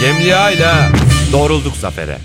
Cemliha ile doğrulduk zafere.